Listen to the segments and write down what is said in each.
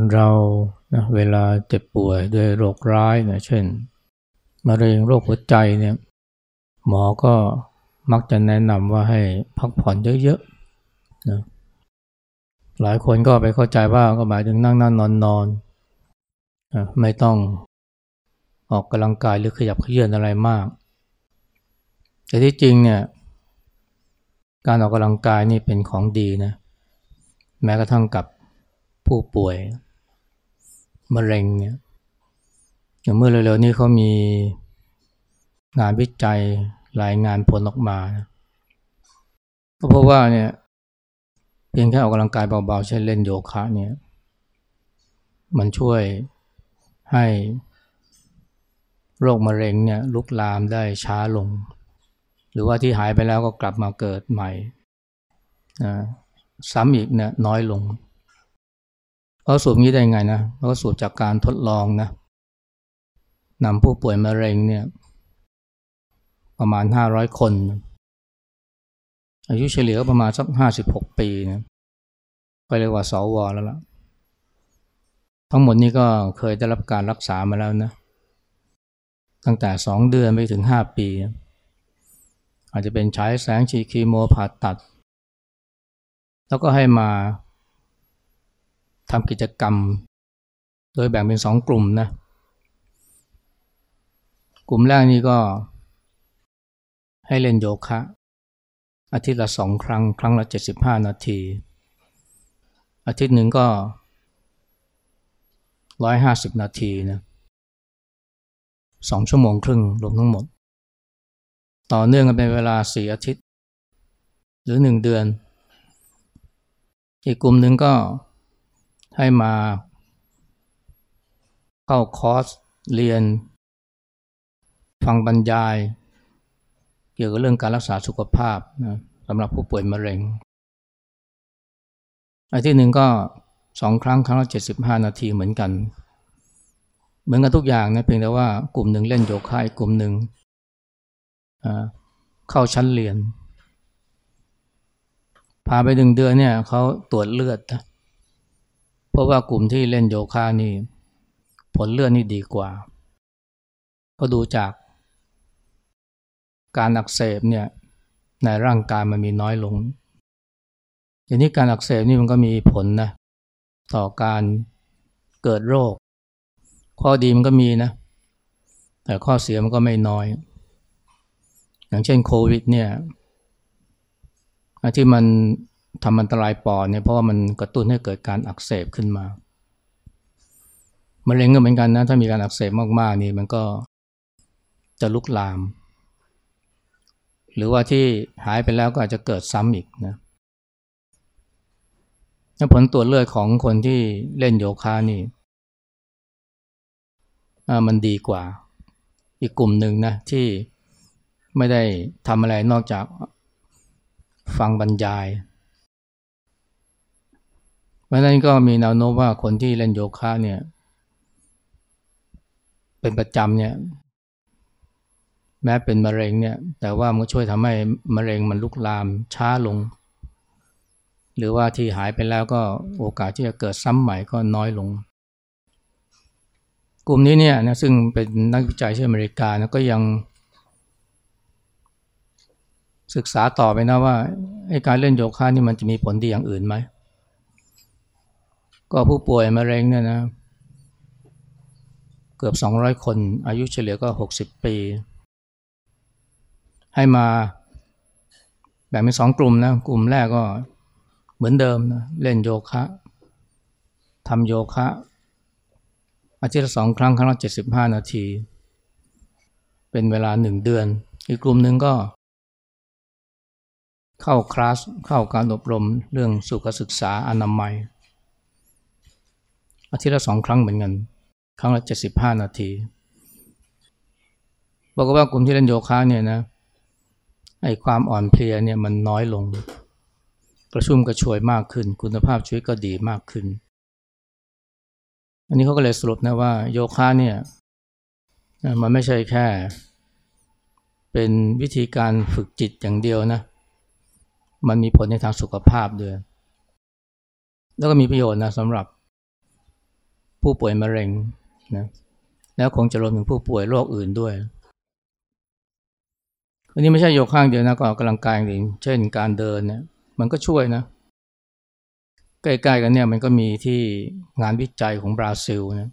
คนเรานะเวลาเจ็บป่วยด้วยโรคร้ายนะเช่นมะเร็งโรคหัวใจเนี่ยหมอก็มักจะแนะนำว่าให้พักผ่อนเยอะๆนะหลายคนก็ไปเข้าใจว่าก็หมายถึงนั่งนั่งนอนนอนไม่ต้องออกกำลังกายหรือขยับเขยื้อนอะไรมาก แต่ที่จริงเนี่ยการออกกำลังกายนี่เป็นของดีนะแม้กระทั่งกับผู้ป่วย มะเร็งเนี่ยอย่างเมื่อเร็วๆนี้เขามีงานวิจัยรายงานผลออกมา ก็เพราะว่าเนี่ยเพียงแค่ออกกำลังกายเบาๆเช่นเล่นโยคะเนี่ยมันช่วยให้โรคมะเร็งเนี่ยลุกลามได้ช้าลง หรือว่าที่หายไปแล้วก็กลับมาเกิดใหม่นะซ้ำอีกเนี่ยน้อยลง เขาสูบนี้ได้ไงนะเขาสูบจากการทดลองนะนำผู้ป่วยมะเร็งเนี่ยประมาณห้าร้อยคน อายุเฉลี่ยก็ประมาณสักห้าสิบหกปีนะก็เรียกว่าสวแล้วล่ะ ทั้งหมดนี้ก็เคยได้รับการรักษามาแล้วนะ ตั้งแต่สองเดือนไปถึงห้าปี อาจจะเป็นใช้แสงฉีดคีโมผ่าตัด แล้วก็ให้มา ทำกิจกรรม โดยแบ่งเป็นสองกลุ่มนะ กลุ่มแรกนี่ก็ให้เล่นโยคะ อาทิตย์ละสองครั้ง ครั้งละเจ็ดสิบห้านาที อาทิตย์หนึ่งก็ร้อยห้าสิบนาทีนะสองชั่วโมงครึ่งรวมทั้งหมด ต่อเนื่องกันเป็นเวลาสี่อาทิตย์ หรือหนึ่งเดือน อีกกลุ่มหนึ่งก็ ให้มาเข้าคอร์สเรียน ฟังบรรยาย เกี่ยวกับเรื่องการรักษาสุขภาพนะสำหรับผู้ป่วยมะเร็งอันที่หนึ่งก็สองครั้งครั้งละเจ็ดสิบห้านาทีเหมือนกัน เหมือนกันทุกอย่างนะเพียงแต่ว่ากลุ่มหนึ่งเล่นโยคะอีกกลุ่มหนึ่งเข้าชั้นเรียนพาไปหนึ่งเดือนเนี่ยเขาตรวจเลือดนะ ราะว่ากลุ่มที่เล่นโยคะนี่ ผลเลือดนี่ดีกว่า ก็ดูจากการอักเสบเนี่ยในร่างกายมันมีน้อยลงอย่างนี้การอักเสบนี่มันก็มีผลนะต่อการเกิดโรค ข้อดีมันก็มีนะ แต่ข้อเสียมันก็ไม่น้อย อย่างเช่นโควิดเนี่ยที่มัน ทำอันตรายปอดเนี่ยเพราะว่ามันกระตุ้นให้เกิดการอักเสบขึ้นมามะเร็งก็เหมือนกันนะ ถ้ามีการอักเสบมากๆนี่มันก็จะลุกลาม หรือว่าที่หายไปแล้วก็อาจจะเกิดซ้ำอีกนะผลตรวจเลือดของคนที่เล่นโยคะนี่มันดีกว่า อีกกลุ่มหนึ่งนะที่ไม่ได้ทำอะไรนอกจากฟังบรรยาย เพราะนั้นก็มีแนวโน้มว่าคนที่เล่นโยคะเนี่ย เป็นประจำเนี่ย แม้เป็นมะเร็งเนี่ย แต่ว่ามันช่วยทำให้มะเร็งมันลุกลามช้าลง หรือว่าที่หายไปแล้วก็โอกาสที่จะเกิดซ้ำใหม่ก็น้อยลง กลุ่มนี้เนี่ยนะซึ่งเป็นนักวิจัยที่อเมริกานะก็ยังศึกษาต่อไปนะว่าการเล่นโยคะนี่มันจะมีผลดีอย่างอื่นไหม ก็ผู้ป่วยมะเร็งเนี่ยนะ เกือบ 200 คน อายุเฉลี่ยก็ 60 ปี ให้มาแบ่งเป็นสองกลุ่มนะ กลุ่มแรกก็เหมือนเดิมนะ เล่นโยคะทำโยคะ อาทิตย์ละสองครั้ง ครั้งละ75 นาที เป็นเวลาหนึ่งเดือน อีกกลุ่มหนึ่งก็ เข้าคลาส เข้าการอบรมเรื่องสุขศึกษาอนามัย อาทิตย์ละสองครั้งเหมือนกัน ครั้งละเจ็ดสิบห้านาทีบอกว่ากลุ่มที่เล่นโยคะเนี่ยนะไอ้ความอ่อนเพลียเนี่ยมันน้อยลง กระชุ่มกระชวยมากขึ้น คุณภาพชีวิตก็ดีมากขึ้น อันนี้เขาก็เลยสรุปนะว่าโยคะเนี่ยมันไม่ใช่แค่ เป็นวิธีการฝึกจิตอย่างเดียวนะ มันมีผลในทางสุขภาพด้วย แล้วก็มีประโยชน์นะสำหรับ ผู้ป่วยมะเร็งนะแล้วคงจะรวมถึงผู้ป่วยโรคอื่นด้วยอันนี้ไม่ใช่โยกข้างเดียวนะก็ออกกำลังกายอย่างเช่นการเดินเนี่ยมันก็ช่วยนะ ใกล้ๆกันเนี่ยมันก็มีที่งานวิจัยของบราซิลนะ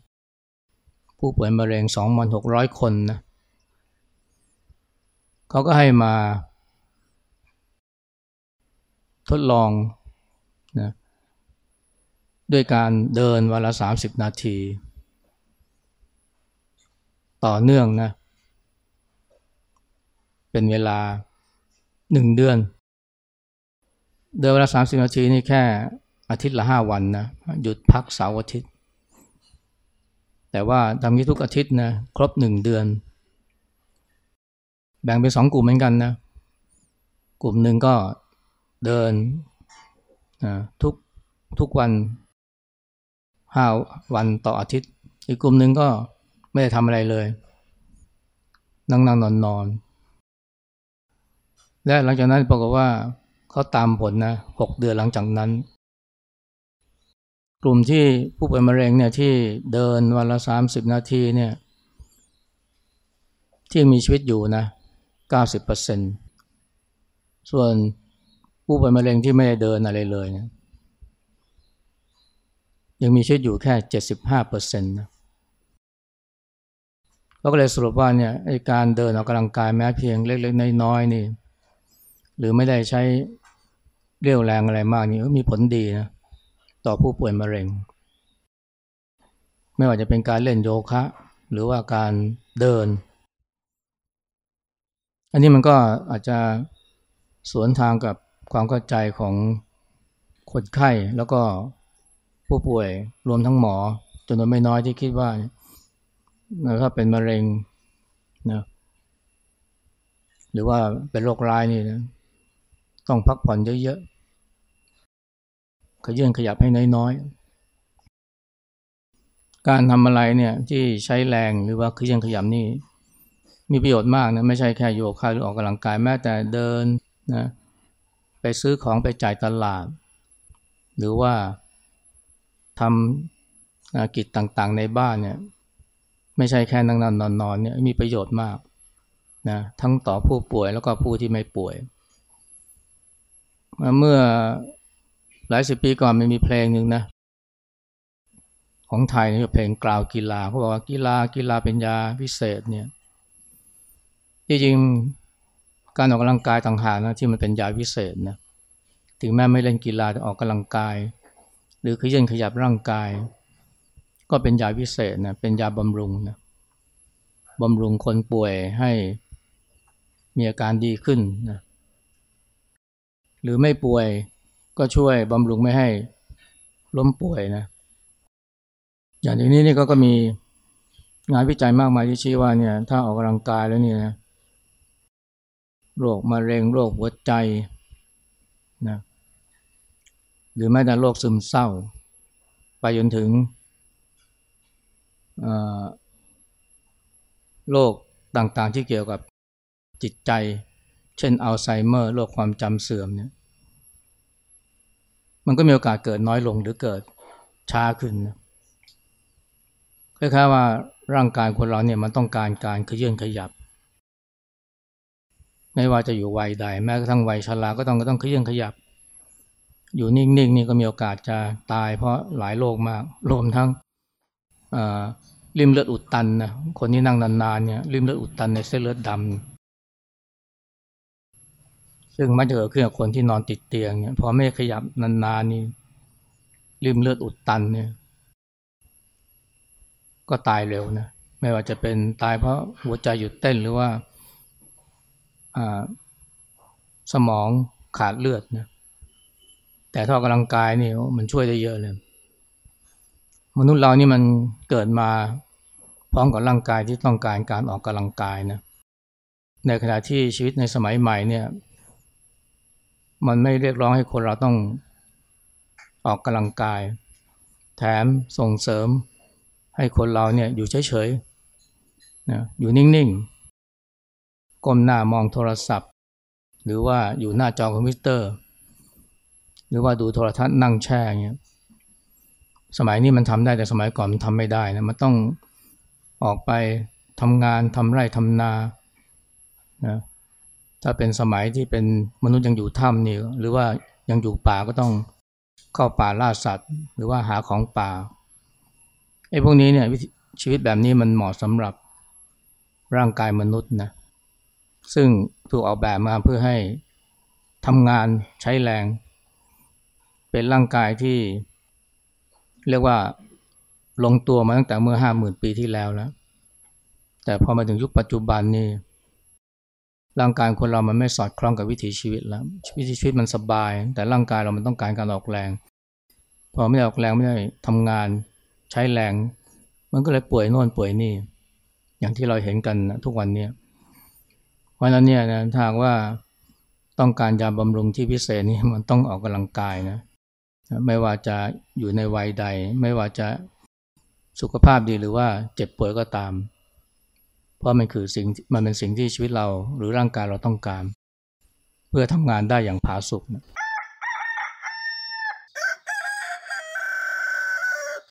ผู้ป่วยมะเร็ง2,600 คนนะเขาก็ให้มา ทดลอง ด้วยการเดินวันละ 30 นาที ต่อเนื่องนะ เป็นเวลาหนึ่งเดือน เดินเวลาสามสิบนาทีนี่แค่อาทิตย์ละห้าวันนะ หยุดพักเสาร์อาทิตย์ แต่ว่าทำนี้ทุกอาทิตย์นะครบหนึ่งเดือน แบ่งเป็นสองกลุ่มเหมือนกันนะ กลุ่มหนึ่งก็เดินนะทุกทุกวัน ห้าวันต่ออาทิตย์ อีกกลุ่มหนึ่งก็ไม่ได้ทำอะไรเลย นั่งนั่งนอนนอนและหลังจากนั้นปรากฏว่าเขาตามผลนะหกเดือนหลังจากนั้น กลุ่มที่ผู้ป่วยมะเร็งเนี่ยที่เดินวันละสามสิบนาทีเนี่ยที่มีชีวิตอยู่นะเก้าสิบเปอร์เซ็นส่วนผู้ป่วยมะเร็งที่ไม่ได้เดินอะไรเลยเนี่ย ยังมีชีวิตอยู่แค่เจ็ดสิบห้าเปอร์เซ็นต์นะเราก็เลยสรุปว่าเนี่ยการเดินออกกำลังกายแม้เพียงเล็กๆน้อยๆนี่หรือไม่ได้ใช้เรี่ยวแรงอะไรมากนี่มีผลดีนะต่อผู้ป่วยมะเร็ง ไม่ว่าจะเป็นการเล่นโยคะ หรือว่าการเดิน อันนี้มันก็อาจจะสวนทางกับความเข้าใจของคนไข้แล้วก็ ผู้ป่วยรวมทั้งหมอจำนวนไม่น้อยที่คิดว่าถ้าเป็นมะเร็งนะหรือว่าเป็นโรคร้ายนี่นะต้องพักผ่อนเยอะๆขยื่นขยับให้น้อยๆ การทำอะไรเนี่ยที่ใช้แรงหรือว่าขยื่นขยับนี่มีประโยชน์มากนะไม่ใช่แค่โยคะหรือออกกำลังกายแม้แต่เดินนะไปซื้อของไปจ่ายตลาด หรือว่า ทำกิจต่างๆ ในบ้านเนี่ยไม่ใช่แค่นั่งนอนนอนเนี่ยมีประโยชน์มากนะทั้งต่อผู้ป่วยแล้วก็ผู้ที่ไม่ป่วย เมื่อหลายสิบปีก่อนมันมีเพลงหนึ่งนะของไทยนี่เพลงกล่าวกีฬาเขาบอกว่ากีฬากีฬาเป็นยาพิเศษเนี่ยจริงๆการออกกำลังกายต่างหากนะที่มันเป็นยาพิเศษนะถึงแม้ไม่เล่นกีฬาแต่ออกกำลังกาย หรือขยันขยับร่างกาย ก็เป็นยาพิเศษนะเป็นยาบำรุงนะบำรุงคนป่วยให้มีอาการดีขึ้นนะหรือไม่ป่วยก็ช่วยบำรุงไม่ให้ล้มป่วยนะอย่างนี้นี่ก็ก็มีงานวิจัยมากมายที่ชี้ว่าเนี่ยถ้าออกกำลังกายแล้วเนี่ยนะโรคมะเร็งโรคหัวใจนะ หรือแม้แต่โรคซึมเศร้า ไปจนถึงโรคต่างๆที่เกี่ยวกับจิตใจ เช่นอัลไซเมอร์โรคความจำเสื่อมเนี่ยมันก็มีโอกาสเกิดน้อยลงหรือเกิดช้าขึ้นนะคล้ายๆว่าร่างกายคนเราเนี่ยมันต้องการการขยื่นขยับ ไม่ว่าจะอยู่วัยใด แม้กระทั่งวัยชราก็ต้องก็ต้องขยื่นขยับ อยู่นิ่งๆนี่ก็มีโอกาสจะตายเพราะหลายโรคมาก รวมทั้งริมเลือดอุดตันนะคนที่นั่งนานๆเนี่ยริมเลือดอุดตันในเส้นเลือดดำซึ่งมักจะเกิดขึ้นกับคนที่นอนติดเตียงเนี่ยพอไม่ขยับนานๆนี่ริมเลือดอุดตันเนี่ย ก็ตายเร็วนะไม่ว่าจะเป็นตายเพราะหัวใจหยุดเต้นหรือว่าสมองขาดเลือดนะ แต่ถ้าออกกำลังกายนี่มันช่วยได้เยอะเลย มนุษย์เรานี่มันเกิดมาพร้อมกับร่างกายที่ต้องการการออกกำลังกายนะในขณะที่ชีวิตในสมัยใหม่เนี่ย มันไม่เรียกร้องให้คนเราต้องออกกำลังกาย แถมส่งเสริมให้คนเราเนี่ยอยู่เฉยๆนะอยู่นิ่งๆก้มหน้ามองโทรศัพท์ หรือว่าอยู่หน้าจอคอมพิวเตอร์ หรือว่าดูโทรทัศน์นั่งแช่เงี้ยสมัยนี้มันทำได้แต่สมัยก่อนมันทำไม่ได้นะมันต้องออกไปทำงานทำไร่ทำนานะถ้าเป็นสมัยที่เป็นมนุษย์ยังอยู่ถ้ำนี่หรือว่ายังอยู่ป่าก็ต้องเข้าป่าล่าสัตว์ หรือว่าหาของป่าไอ้พวกนี้เนี่ยชีวิตแบบนี้มันเหมาะสำหรับร่างกายมนุษย์นะซึ่งถูกออกแบบมาเพื่อให้ทำงานใช้แรง เป็นร่างกายที่ เรียกว่าลงตัวมาตั้งแต่เมื่อห้าหมื่นปีที่แล้วแล้ว แต่พอมาถึงยุคปัจจุบันนี่ร่างกายคนเรามันไม่สอดคล้องกับวิถีชีวิตแล้ว วิถีชีวิตมันสบาย แต่ร่างกายเรามันต้องการการออกแรง พอไม่ออกแรงไม่ได้ทำงานใช้แรง มันก็เลยป่วยโน่นป่วยนี่ อย่างที่เราเห็นกันทุกวันนี้เพราะนั้นเนี่ยนะถ้าว่าต้องการยาบำรุงที่พิเศษนี่มันต้องออกกำลังกายนะ ไม่ว่าจะอยู่ในวัยใด ไม่ว่าจะสุขภาพดีหรือว่าเจ็บป่วยก็ตาม เพราะมันคือสิ่งมันเป็นสิ่งที่ชีวิตเราหรือร่างกายเราต้องการ เพื่อทำงานได้อย่างผาสุกนะ